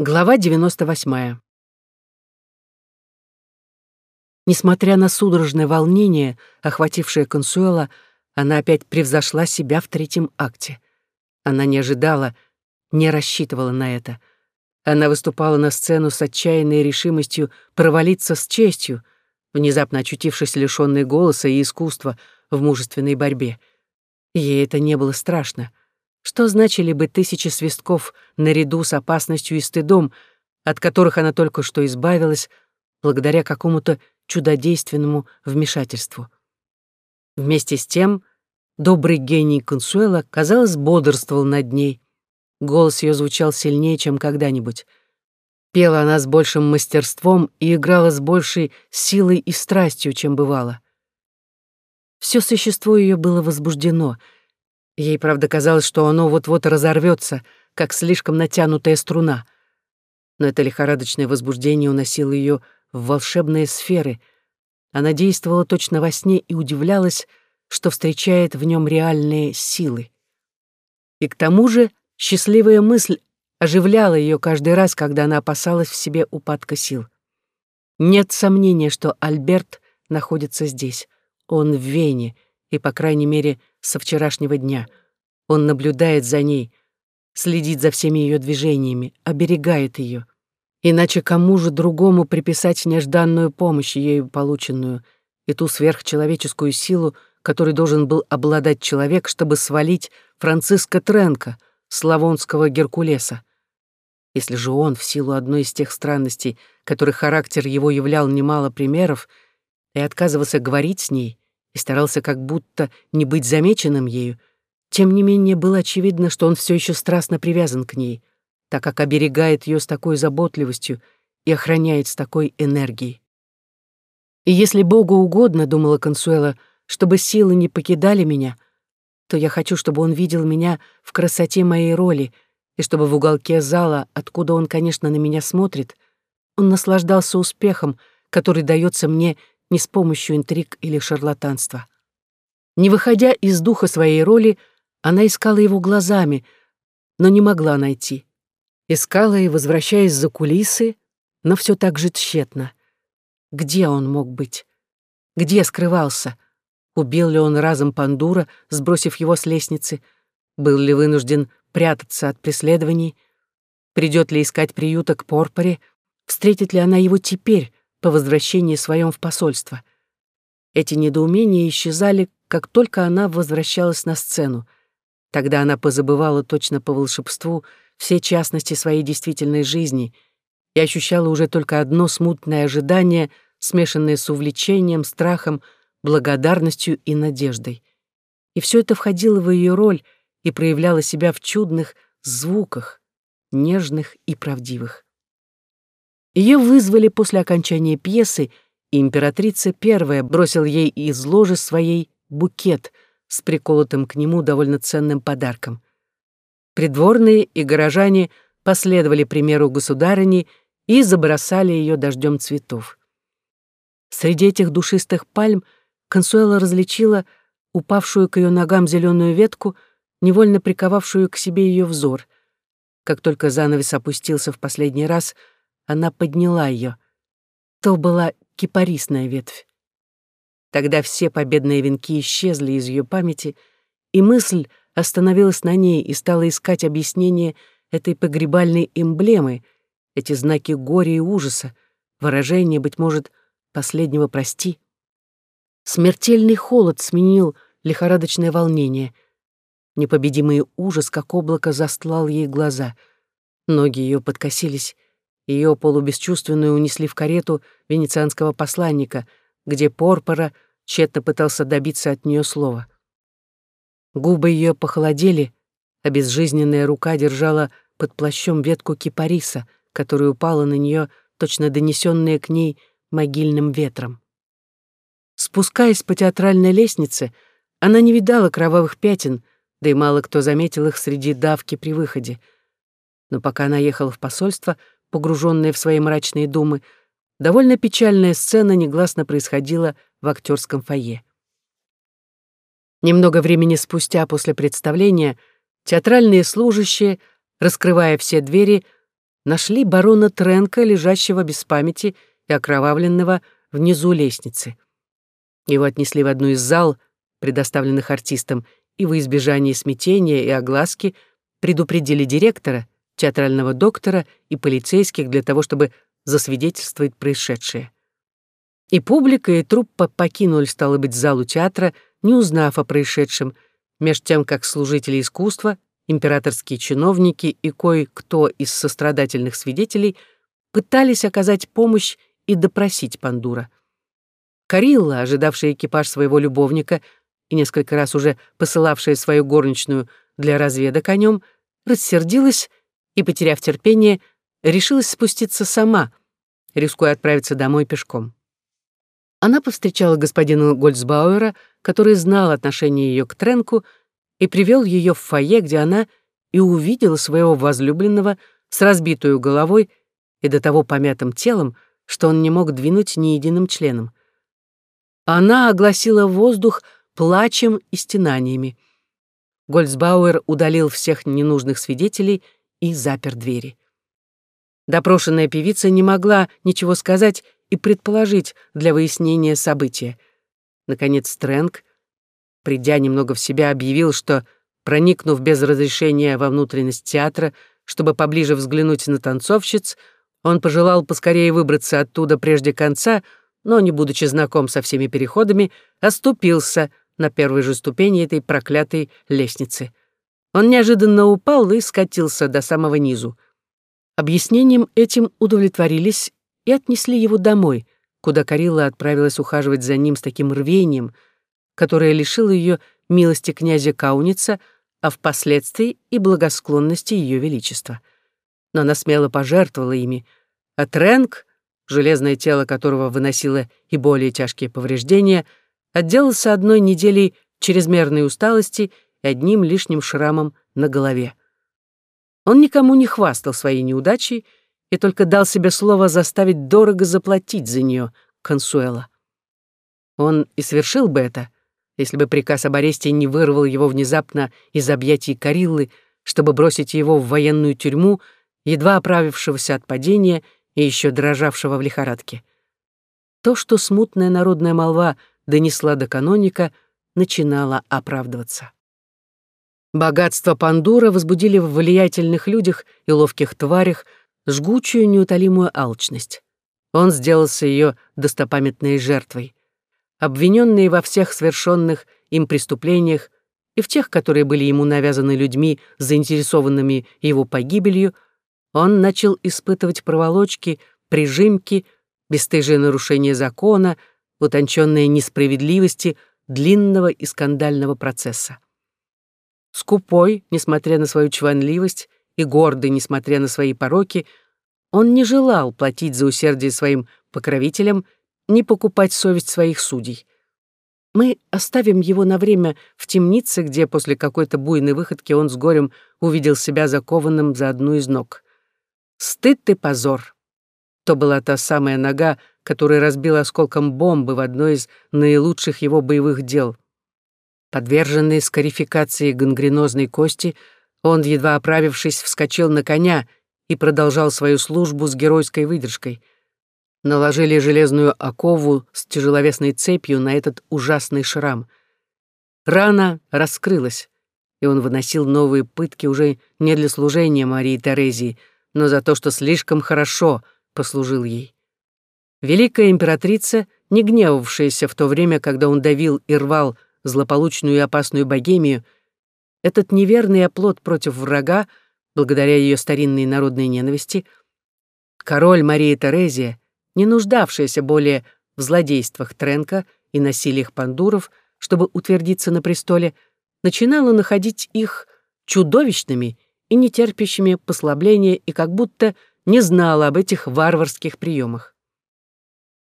Глава 98. Несмотря на судорожное волнение, охватившее Консуэла, она опять превзошла себя в третьем акте. Она не ожидала, не рассчитывала на это. Она выступала на сцену с отчаянной решимостью провалиться с честью, внезапно очутившись лишённой голоса и искусства в мужественной борьбе. Ей это не было страшно. Что значили бы тысячи свистков наряду с опасностью и стыдом, от которых она только что избавилась, благодаря какому-то чудодейственному вмешательству? Вместе с тем, добрый гений Консуэла, казалось, бодрствовал над ней. Голос ее звучал сильнее, чем когда-нибудь. Пела она с большим мастерством и играла с большей силой и страстью, чем бывало. Все существо ее было возбуждено — Ей, правда, казалось, что оно вот-вот разорвется, как слишком натянутая струна. Но это лихорадочное возбуждение уносило ее в волшебные сферы. Она действовала точно во сне и удивлялась, что встречает в нем реальные силы. И к тому же счастливая мысль оживляла ее каждый раз, когда она опасалась в себе упадка сил. Нет сомнения, что Альберт находится здесь. Он в Вене, и, по крайней мере, со вчерашнего дня. Он наблюдает за ней, следит за всеми ее движениями, оберегает ее. Иначе кому же другому приписать нежданную помощь, ею полученную, и ту сверхчеловеческую силу, которой должен был обладать человек, чтобы свалить Франциска Тренко, славонского Геркулеса? Если же он, в силу одной из тех странностей, которых характер его являл немало примеров, и отказывался говорить с ней, и старался как будто не быть замеченным ею, тем не менее было очевидно, что он все еще страстно привязан к ней, так как оберегает ее с такой заботливостью и охраняет с такой энергией. И если Богу угодно, думала Консуэла, чтобы силы не покидали меня, то я хочу, чтобы он видел меня в красоте моей роли, и чтобы в уголке зала, откуда он, конечно, на меня смотрит, он наслаждался успехом, который дается мне не с помощью интриг или шарлатанства. Не выходя из духа своей роли, она искала его глазами, но не могла найти. Искала и, возвращаясь за кулисы, но все так же тщетно. Где он мог быть? Где скрывался? Убил ли он разом Пандура, сбросив его с лестницы? Был ли вынужден прятаться от преследований? Придет ли искать приюта к Порпоре? Встретит ли она его теперь, по возвращении своем в посольство. Эти недоумения исчезали, как только она возвращалась на сцену. Тогда она позабывала точно по волшебству все частности своей действительной жизни и ощущала уже только одно смутное ожидание, смешанное с увлечением, страхом, благодарностью и надеждой. И все это входило в ее роль и проявляло себя в чудных звуках, нежных и правдивых. Ее вызвали после окончания пьесы, и императрица первая бросил ей из ложи своей букет с приколотым к нему довольно ценным подарком. Придворные и горожане последовали примеру государыни и забросали ее дождем цветов. Среди этих душистых пальм Консуэла различила упавшую к ее ногам зеленую ветку, невольно приковавшую к себе ее взор. Как только занавес опустился в последний раз — она подняла ее. То была кипарисная ветвь. Тогда все победные венки исчезли из ее памяти, и мысль остановилась на ней и стала искать объяснение этой погребальной эмблемы, эти знаки горя и ужаса, выражение, быть может, последнего «прости». Смертельный холод сменил лихорадочное волнение. Непобедимый ужас, как облако, застлал ей глаза. Ноги ее подкосились, ее полубесчувственную унесли в карету венецианского посланника, где Порпора тщетно пытался добиться от нее слова. Губы ее похолодели, а безжизненная рука держала под плащом ветку кипариса, которая упала на нее, точно донесенная к ней могильным ветром. Спускаясь по театральной лестнице, она не видала кровавых пятен, да и мало кто заметил их среди давки при выходе. Но пока она ехала в посольство, погруженная в свои мрачные думы, довольно печальная сцена негласно происходила в актерском фойе. Немного времени спустя после представления театральные служащие, раскрывая все двери, нашли барона Тренка, лежащего без памяти и окровавленного внизу лестницы. Его отнесли в одну из зал, предоставленных артистам, и во избежание смятения и огласки предупредили директора, театрального доктора и полицейских для того, чтобы засвидетельствовать происшедшее. И публика, и труппа покинули, стало быть, залу театра, не узнав о происшедшем, меж тем, как служители искусства, императорские чиновники и кое-кто из сострадательных свидетелей пытались оказать помощь и допросить Пандура. Карилла, ожидавшая экипаж своего любовника и несколько раз уже посылавшая свою горничную для разведок о нем, рассердилась и, потеряв терпение, решилась спуститься сама, рискуя отправиться домой пешком. Она повстречала господина Гольцбауэра, который знал отношение ее к Тренку, и привел ее в фойе, где она и увидела своего возлюбленного с разбитой головой и до того помятым телом, что он не мог двинуть ни единым членом. Она огласила воздух плачем и стенаниями. Гольцбауэр удалил всех ненужных свидетелей и запер двери. Допрошенная певица не могла ничего сказать и предположить для выяснения события. Наконец Стрэнг, придя немного в себя, объявил, что, проникнув без разрешения во внутренность театра, чтобы поближе взглянуть на танцовщиц, он пожелал поскорее выбраться оттуда прежде конца, но, не будучи знаком со всеми переходами, оступился на первой же ступени этой проклятой лестницы. Он неожиданно упал и скатился до самого низу. Объяснением этим удовлетворились и отнесли его домой, куда Карилла отправилась ухаживать за ним с таким рвением, которое лишило ее милости князя Кауница, а впоследствии и благосклонности ее величества. Но она смело пожертвовала ими, а Тренк, железное тело которого выносило и более тяжкие повреждения, отделался одной неделей чрезмерной усталости и одним лишним шрамом на голове. Он никому не хвастал своей неудачей, и только дал себе слово заставить дорого заплатить за нее Консуэла. Он и совершил бы это, если бы приказ об аресте не вырвал его внезапно из объятий Кариллы, чтобы бросить его в военную тюрьму, едва оправившегося от падения и еще дрожавшего в лихорадке. То, что смутная народная молва донесла до каноника, начинало оправдываться. Богатство Пандура возбудили в влиятельных людях и ловких тварях жгучую неутолимую алчность. Он сделался ее достопамятной жертвой. Обвиненный во всех совершенных им преступлениях и в тех, которые были ему навязаны людьми, заинтересованными его погибелью, он начал испытывать проволочки, прижимки, бесстыжие нарушения закона, утонченные несправедливости длинного и скандального процесса. Скупой, несмотря на свою чванливость, и гордый, несмотря на свои пороки, он не желал платить за усердие своим покровителям, не покупать совесть своих судей. Мы оставим его на время в темнице, где после какой-то буйной выходки он с горем увидел себя закованным за одну из ног. Стыд и позор. То была та самая нога, которая разбила осколком бомбы в одно из наилучших его боевых дел. Подверженный скарификации гангренозной кости — он, едва оправившись, вскочил на коня и продолжал свою службу с геройской выдержкой. Наложили железную окову с тяжеловесной цепью на этот ужасный шрам. Рана раскрылась, и он выносил новые пытки уже не для служения Марии Терезии, но за то, что слишком хорошо послужил ей. Великая императрица, не гневавшаяся в то время, когда он давил и рвал злополучную и опасную богемию, этот неверный оплот против врага, благодаря ее старинной народной ненависти, король Мария Терезия, не нуждавшаяся более в злодействах Тренка и насилиях пандуров, чтобы утвердиться на престоле, начинала находить их чудовищными и нетерпящими послабления и как будто не знала об этих варварских приемах.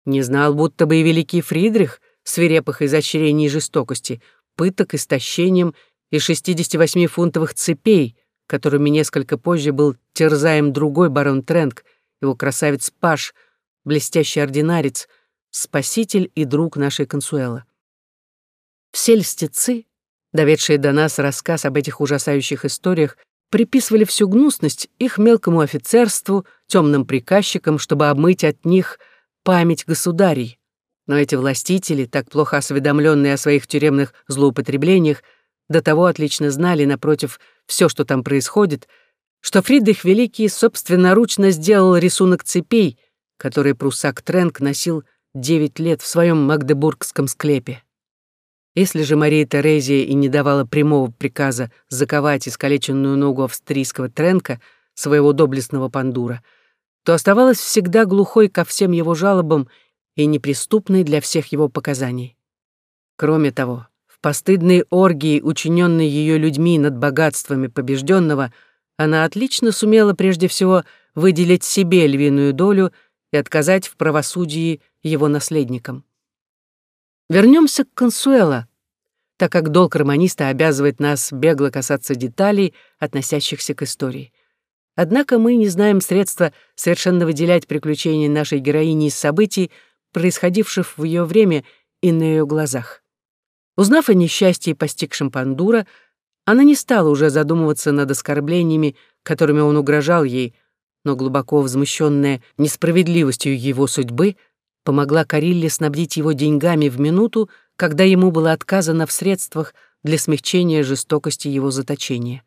Не знал будто бы и великий Фридрих свирепых изощрений и жестокости, пыток, истощением и 68-фунтовых цепей, которыми несколько позже был терзаем другой барон Тренк, его красавец Паш, блестящий ординарец, спаситель и друг нашей Консуэла. Все льстецы, доведшие до нас рассказ об этих ужасающих историях, приписывали всю гнусность их мелкому офицерству, темным приказчикам, чтобы обмыть от них память государей. Но эти властители, так плохо осведомленные о своих тюремных злоупотреблениях, до того отлично знали, напротив, все, что там происходит, что Фридрих Великий собственноручно сделал рисунок цепей, который прусак Тренк носил девять лет в своем магдебургском склепе. Если же Мария Терезия и не давала прямого приказа заковать искалеченную ногу австрийского Тренка, своего доблестного пандура, то оставалась всегда глухой ко всем его жалобам и неприступной для всех его показаний. Кроме того, в постыдной оргии, учиненной ее людьми над богатствами побежденного, она отлично сумела прежде всего выделить себе львиную долю и отказать в правосудии его наследникам. Вернемся к Консуэла, так как долг романиста обязывает нас бегло касаться деталей, относящихся к истории. Однако мы не знаем средства совершенно выделять приключения нашей героини из событий, происходивших в ее время и на ее глазах. Узнав о несчастье, постигшем Пандура, она не стала уже задумываться над оскорблениями, которыми он угрожал ей, но глубоко возмущенная несправедливостью его судьбы, помогла Карилле снабдить его деньгами в минуту, когда ему было отказано в средствах для смягчения жестокости его заточения.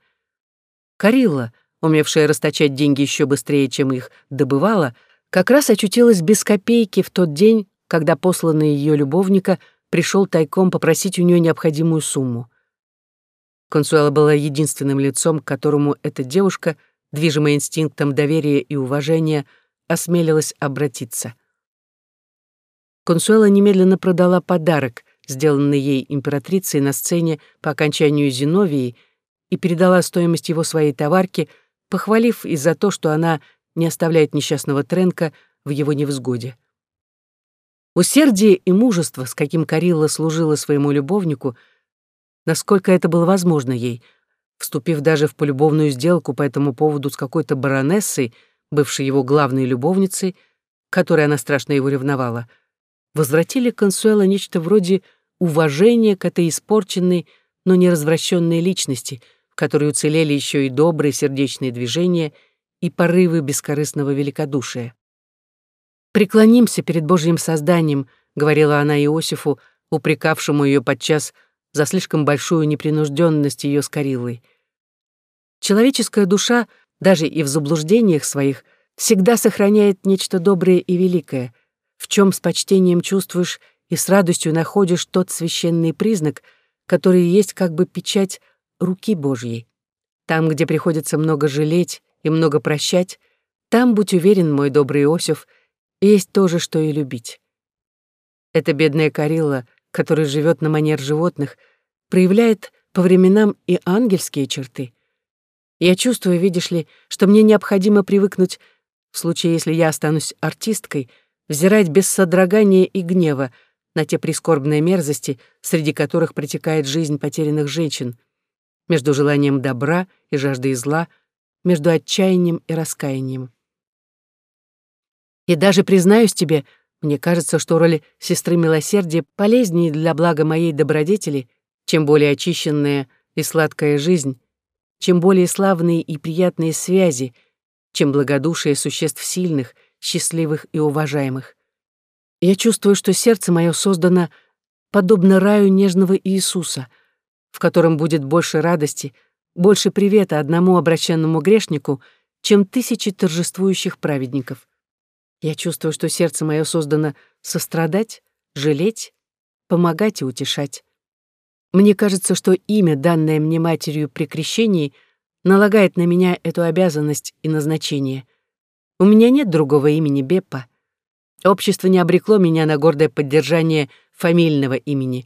Карилла, умевшая расточать деньги еще быстрее, чем их добывала, как раз очутилась без копейки в тот день, когда посланный ее любовника пришел тайком попросить у нее необходимую сумму. Консуэла была единственным лицом, к которому эта девушка, движимая инстинктом доверия и уважения, осмелилась обратиться. Консуэла немедленно продала подарок, сделанный ей императрицей на сцене по окончанию Зиновии, и передала стоимость его своей товарке, похвалив и за то, что она не оставляет несчастного Тренка в его невзгоде. Усердие и мужество, с каким Карилла служила своему любовнику, насколько это было возможно ей, вступив даже в полюбовную сделку по этому поводу с какой-то баронессой, бывшей его главной любовницей, которой она страшно его ревновала, возвратили Консуэла нечто вроде уважения к этой испорченной, но не развращенной личности, в которой уцелели еще и добрые сердечные движения — и порывы бескорыстного великодушия. «Преклонимся перед Божьим созданием», — говорила она Иосифу, упрекавшему ее подчас за слишком большую непринужденность ее с Карилой. Человеческая душа, даже и в заблуждениях своих, всегда сохраняет нечто доброе и великое, в чем с почтением чувствуешь и с радостью находишь тот священный признак, который есть как бы печать руки Божьей. Там, где приходится много жалеть, и много прощать, там, будь уверен, мой добрый Иосиф, есть то же, что и любить. Эта бедная Карилла, которая живет на манер животных, проявляет по временам и ангельские черты. Я чувствую, видишь ли, что мне необходимо привыкнуть, в случае, если я останусь артисткой, взирать без содрогания и гнева на те прискорбные мерзости, среди которых протекает жизнь потерянных женщин, между желанием добра и жаждой зла — между отчаянием и раскаянием. И даже признаюсь тебе, мне кажется, что роль сестры милосердия полезнее для блага моей добродетели, чем более очищенная и сладкая жизнь, чем более славные и приятные связи, чем благодушие существ сильных, счастливых и уважаемых. Я чувствую, что сердце мое создано подобно раю нежного Иисуса, в котором будет больше радости — больше привета одному обращенному грешнику, чем тысячи торжествующих праведников. Я чувствую, что сердце мое создано сострадать, жалеть, помогать и утешать. Мне кажется, что имя, данное мне матерью при крещении, налагает на меня эту обязанность и назначение. У меня нет другого имени Беппа. Общество не обрекло меня на гордое поддержание фамильного имени.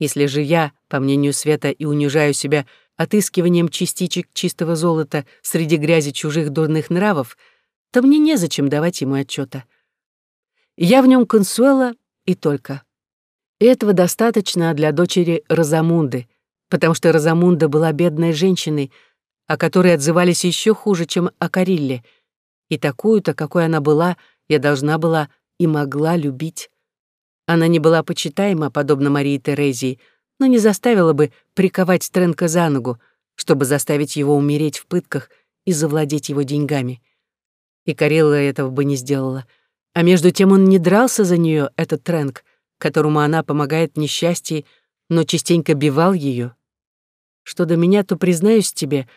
Если же я, по мнению Света, и унижаю себя отыскиванием частичек чистого золота среди грязи чужих дурных нравов, то мне незачем давать ему отчета. Я в нем консуэла и только. И этого достаточно для дочери Розамунды, потому что Розамунда была бедной женщиной, о которой отзывались еще хуже, чем о Карилле, и такую-то, какой она была, я должна была и могла любить. Она не была почитаема, подобно Марии Терезии, но не заставила бы приковать Стрэнка за ногу, чтобы заставить его умереть в пытках и завладеть его деньгами. И Карелла этого бы не сделала. А между тем он не дрался за нее, этот Трэнк, которому она помогает в несчастье, но частенько бивал ее. Что до меня, то признаюсь тебе,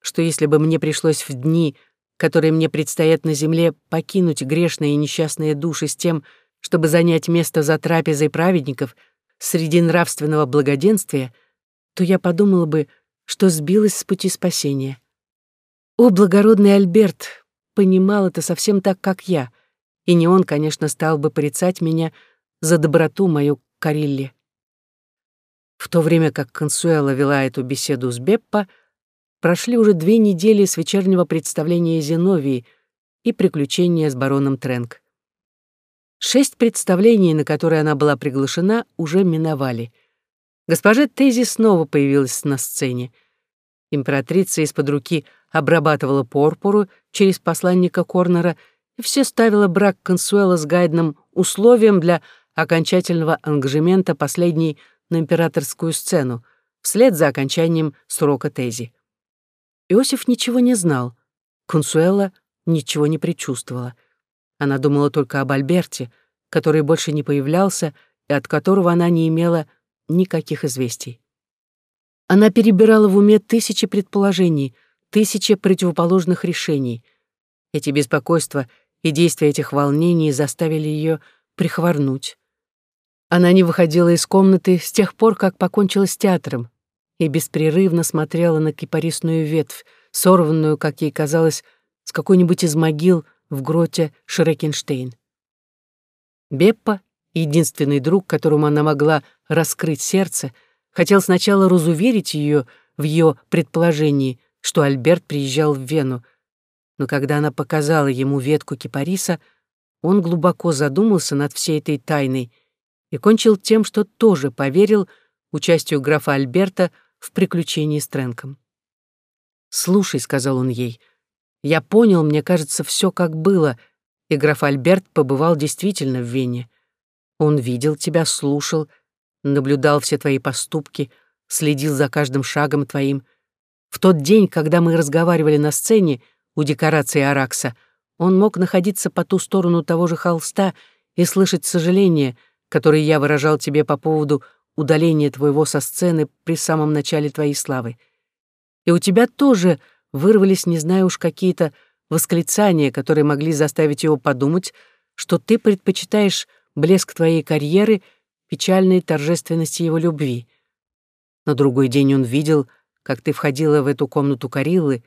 что если бы мне пришлось в дни, которые мне предстоят на земле, покинуть грешные и несчастные души с тем, чтобы занять место за трапезой праведников среди нравственного благоденствия, то я подумала бы, что сбилась с пути спасения. О, благородный Альберт понимал это совсем так, как я, и не он, конечно, стал бы порицать меня за доброту мою к В то время как Консуэла вела эту беседу с Беппо, прошли уже две недели с вечернего представления Зиновии и приключения с бароном Тренк. Шесть представлений, на которые она была приглашена, уже миновали. Госпожа Тейзи снова появилась на сцене. Императрица из-под руки обрабатывала порпуру через посланника Корнера и все ставила брак Консуэла с Гайдном условием для окончательного ангажемента последней на императорскую сцену, вслед за окончанием срока Тези. Иосиф ничего не знал, Консуэла ничего не предчувствовала. Она думала только об Альберте, который больше не появлялся и от которого она не имела никаких известий. Она перебирала в уме тысячи предположений, тысячи противоположных решений. Эти беспокойства и действия этих волнений заставили ее прихворнуть. Она не выходила из комнаты с тех пор, как покончила с театром, и беспрерывно смотрела на кипарисную ветвь, сорванную, как ей казалось, с какой-нибудь из могил в гроте Шрекенштейн. Беппа, единственный друг, которому она могла раскрыть сердце, хотел сначала разуверить ее в ее предположении, что Альберт приезжал в Вену, но когда она показала ему ветку кипариса, он глубоко задумался над всей этой тайной и кончил тем, что тоже поверил участию графа Альберта в приключении с Тренком. «Слушай», — сказал он ей, — «я понял, мне кажется, все как было, и граф Альберт побывал действительно в Вене. Он видел тебя, слушал, наблюдал все твои поступки, следил за каждым шагом твоим. В тот день, когда мы разговаривали на сцене у декорации Аракса, он мог находиться по ту сторону того же холста и слышать сожаление, которое я выражал тебе по поводу удаления твоего со сцены при самом начале твоей славы. И у тебя тоже вырвались, не знаю уж, какие-то восклицания, которые могли заставить его подумать, что ты предпочитаешь блеск твоей карьеры печальной торжественности его любви. На другой день он видел, как ты входила в эту комнату Кариллы,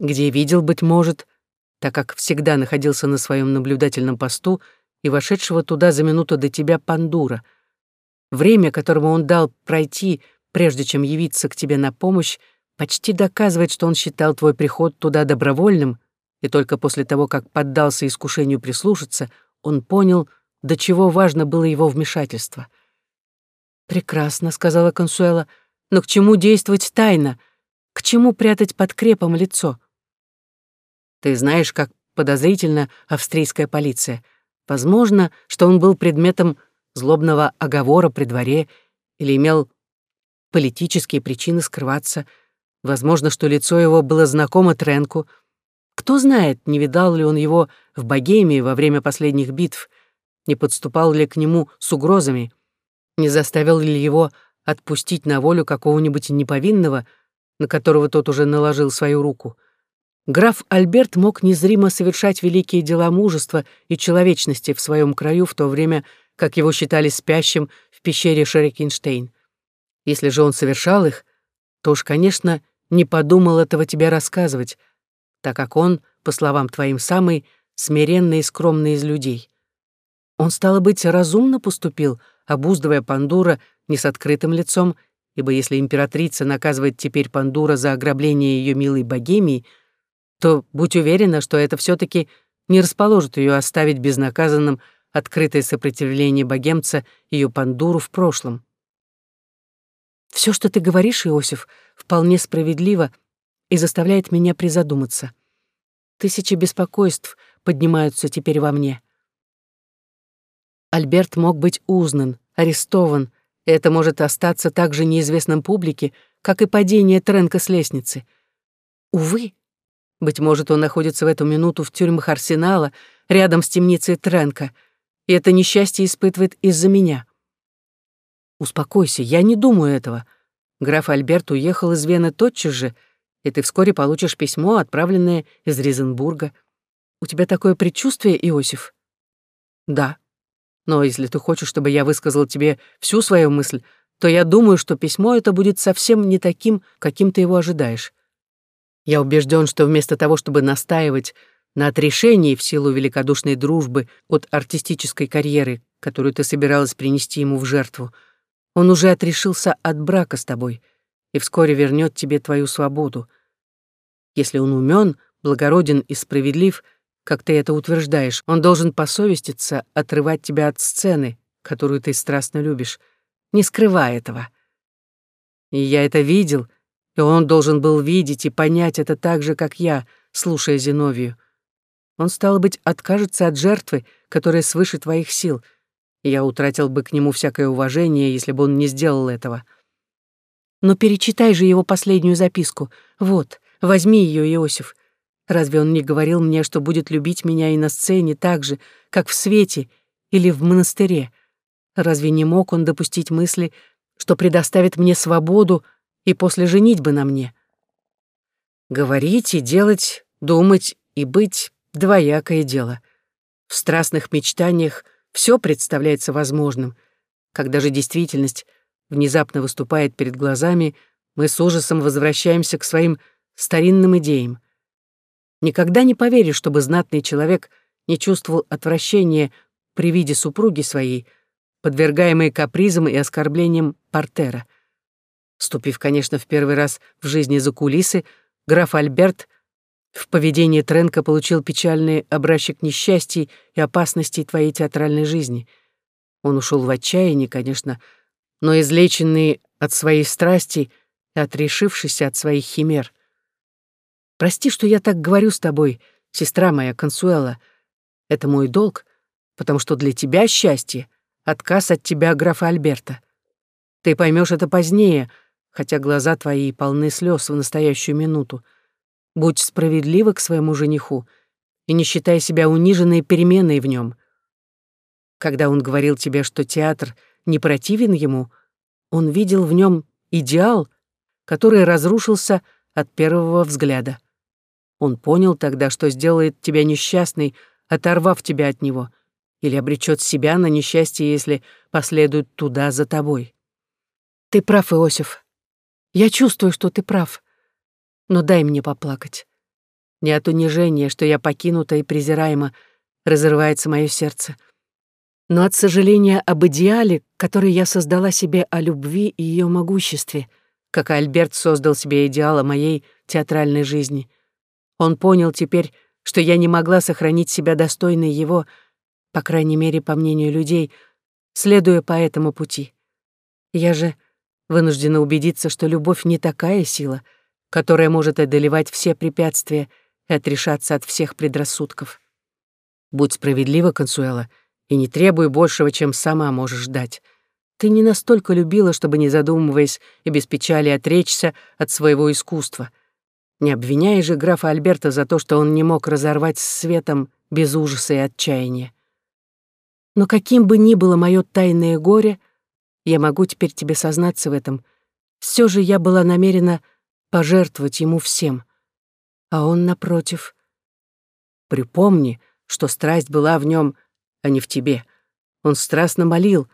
где видел, быть может, так как всегда находился на своем наблюдательном посту и вошедшего туда за минуту до тебя Пандура. Время, которому он дал пройти, прежде чем явиться к тебе на помощь, почти доказывает, что он считал твой приход туда добровольным, и только после того, как поддался искушению прислушаться, он понял, до чего важно было его вмешательство. «Прекрасно», — сказала Консуэла, — «но к чему действовать тайно? К чему прятать под крепом лицо?» «Ты знаешь, как подозрительно австрийская полиция. Возможно, что он был предметом злобного оговора при дворе или имел политические причины скрываться. Возможно, что лицо его было знакомо Тренку. Кто знает, не видал ли он его в Богемии во время последних битв, не подступал ли к нему с угрозами, не заставил ли его отпустить на волю какого-нибудь неповинного, на которого тот уже наложил свою руку. Граф Альберт мог незримо совершать великие дела мужества и человечности в своем краю в то время, как его считали спящим в пещере Шерекинштейн. Если же он совершал их, то уж, конечно, не подумал этого тебе рассказывать, так как он, по словам твоим, самый смиренный и скромный из людей. Он, стало быть, разумно поступил, обуздывая Пандура не с открытым лицом, ибо если императрица наказывает теперь Пандура за ограбление ее милой богемии, то будь уверена, что это все таки не расположит ее оставить безнаказанным открытое сопротивление богемца ее Пандуру в прошлом. Все, что ты говоришь, Иосиф, вполне справедливо и заставляет меня призадуматься. Тысячи беспокойств поднимаются теперь во мне. Альберт мог быть узнан, арестован, и это может остаться также неизвестным публике, как и падение Тренка с лестницы. Увы, быть может, он находится в эту минуту в тюрьмах Арсенала, рядом с темницей Тренка, и это несчастье испытывает из-за меня. Успокойся, я не думаю этого. Граф Альберт уехал из Вены тотчас же, и ты вскоре получишь письмо, отправленное из Ризенбурга. У тебя такое предчувствие, Иосиф? Да. Но если ты хочешь, чтобы я высказал тебе всю свою мысль, то я думаю, что письмо это будет совсем не таким, каким ты его ожидаешь. Я убежден, что вместо того, чтобы настаивать на отрешении в силу великодушной дружбы от артистической карьеры, которую ты собиралась принести ему в жертву, он уже отрешился от брака с тобой и вскоре вернет тебе твою свободу. Если он умен, благороден и справедлив, как ты это утверждаешь, он должен посовеститься отрывать тебя от сцены, которую ты страстно любишь, не скрывая этого. И я это видел, и он должен был видеть и понять это так же, как я, слушая Зиновию. Он, стало быть, откажется от жертвы, которая свыше твоих сил, я утратил бы к нему всякое уважение, если бы он не сделал этого. Но перечитай же его последнюю записку. Вот, возьми ее, Иосиф. Разве он не говорил мне, что будет любить меня и на сцене так же, как в свете или в монастыре? Разве не мог он допустить мысли, что предоставит мне свободу и после женитьбы на мне? Говорить и делать, думать и быть — двоякое дело. В страстных мечтаниях все представляется возможным. Когда же действительность внезапно выступает перед глазами, мы с ужасом возвращаемся к своим старинным идеям. Никогда не поверишь, чтобы знатный человек не чувствовал отвращения при виде супруги своей, подвергаемой капризам и оскорблениям портера. Ступив, конечно, в первый раз в жизни за кулисы, граф Альберт в поведении Тренка получил печальный образчик несчастий и опасностей твоей театральной жизни. Он ушел в отчаяние, конечно, но излеченный от своей страсти и отрешившийся от своих химер. Прости, что я так говорю с тобой, сестра моя Консуэла. Это мой долг, потому что для тебя счастье — отказ от тебя, графа Альберта. Ты поймешь это позднее, хотя глаза твои полны слез в настоящую минуту. Будь справедлива к своему жениху и не считай себя униженной переменой в нем. Когда он говорил тебе, что театр не противен ему, он видел в нем идеал, который разрушился от первого взгляда. Он понял тогда, что сделает тебя несчастной, оторвав тебя от него, или обречет себя на несчастье, если последует туда за тобой. Ты прав, Иосиф. Я чувствую, что ты прав. Но дай мне поплакать. Не от унижения, что я покинута и презираема, разрывается мое сердце, но от сожаления об идеале, который я создала себе о любви и ее могуществе, как Альберт создал себе идеал о моей театральной жизни — он понял теперь, что я не могла сохранить себя достойной его, по крайней мере, по мнению людей, следуя по этому пути. Я же вынуждена убедиться, что любовь не такая сила, которая может одолевать все препятствия и отрешаться от всех предрассудков. Будь справедлива, Консуэла, и не требуй большего, чем сама можешь дать. Ты не настолько любила, чтобы, не задумываясь и без печали, отречься от своего искусства — не обвиняй же графа Альберта за то, что он не мог разорвать с светом без ужаса и отчаяния. Но каким бы ни было мое тайное горе, я могу теперь тебе сознаться в этом, все же я была намерена пожертвовать ему всем. А он, напротив, припомни, что страсть была в нем, а не в тебе. Он страстно молил,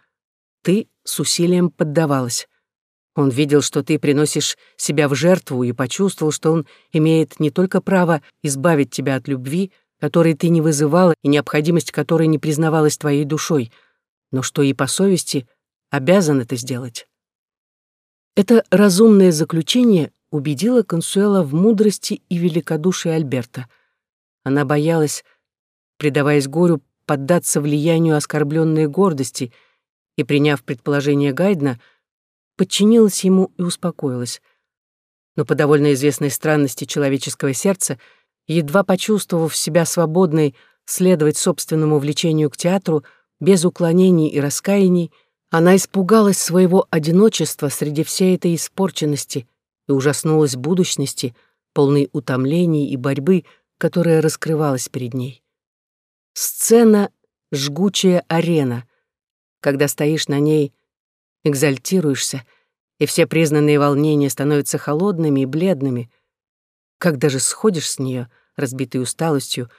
ты с усилием поддавалась. Он видел, что ты приносишь себя в жертву и почувствовал, что он имеет не только право избавить тебя от любви, которой ты не вызывала и необходимость которой не признавалась твоей душой, но что и по совести обязан это сделать. Это разумное заключение убедило Консуэла в мудрости и великодушии Альберта. Она боялась, предаваясь горю, поддаться влиянию оскорбленной гордости и, приняв предположение Гайдна, подчинилась ему и успокоилась. Но по довольно известной странности человеческого сердца, едва почувствовав себя свободной следовать собственному влечению к театру, без уклонений и раскаяний, Она испугалась своего одиночества среди всей этой испорченности и ужаснулась будущности, полной утомлений и борьбы, которая раскрывалась перед ней. Сцена — жгучая арена. Когда стоишь на ней, экзальтируешься, и все признанные волнения становятся холодными и бледными. Когда же сходишь с нее, разбитой усталостью,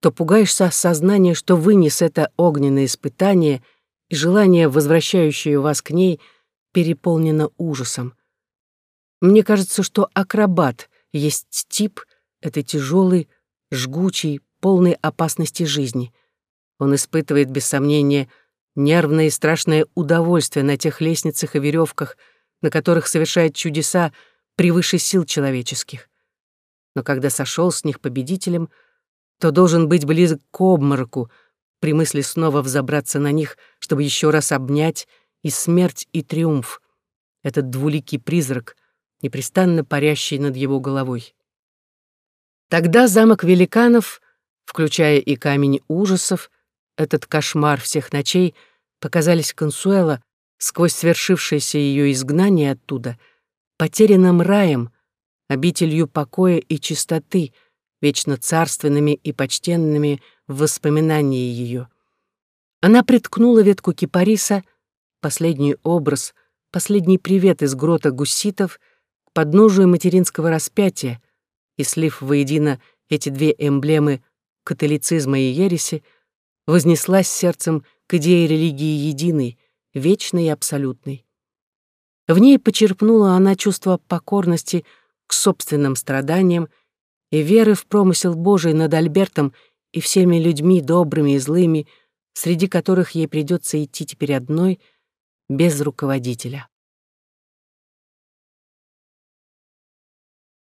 то пугаешься осознания, что вынес это огненное испытание — и желание, возвращающее вас к ней, переполнено ужасом. Мне кажется, что акробат есть тип этой тяжелой, жгучей, полной опасности жизни. Он испытывает, без сомнения, нервное и страшное удовольствие на тех лестницах и веревках, на которых совершает чудеса превыше сил человеческих. Но когда сошел с них победителем, то должен быть близок к обмороку, при мысли снова взобраться на них, чтобы еще раз обнять и смерть, и триумф. Этот двуликий призрак, непрестанно парящий над его головой. Тогда замок великанов, включая и камень ужасов, этот кошмар всех ночей, показались Консуэла сквозь свершившееся ее изгнание оттуда, потерянным раем, обителью покоя и чистоты, вечно царственными и почтенными в воспоминании ее. Она приткнула ветку кипариса, последний образ, последний привет из грота гуситов подножию материнского распятия, и, слив воедино эти две эмблемы католицизма и ереси, вознеслась сердцем к идее религии единой, вечной и абсолютной. В ней почерпнула она чувство покорности к собственным страданиям и веры в промысел Божий над Альбертом и всеми людьми, добрыми и злыми, среди которых ей придется идти теперь одной, без руководителя.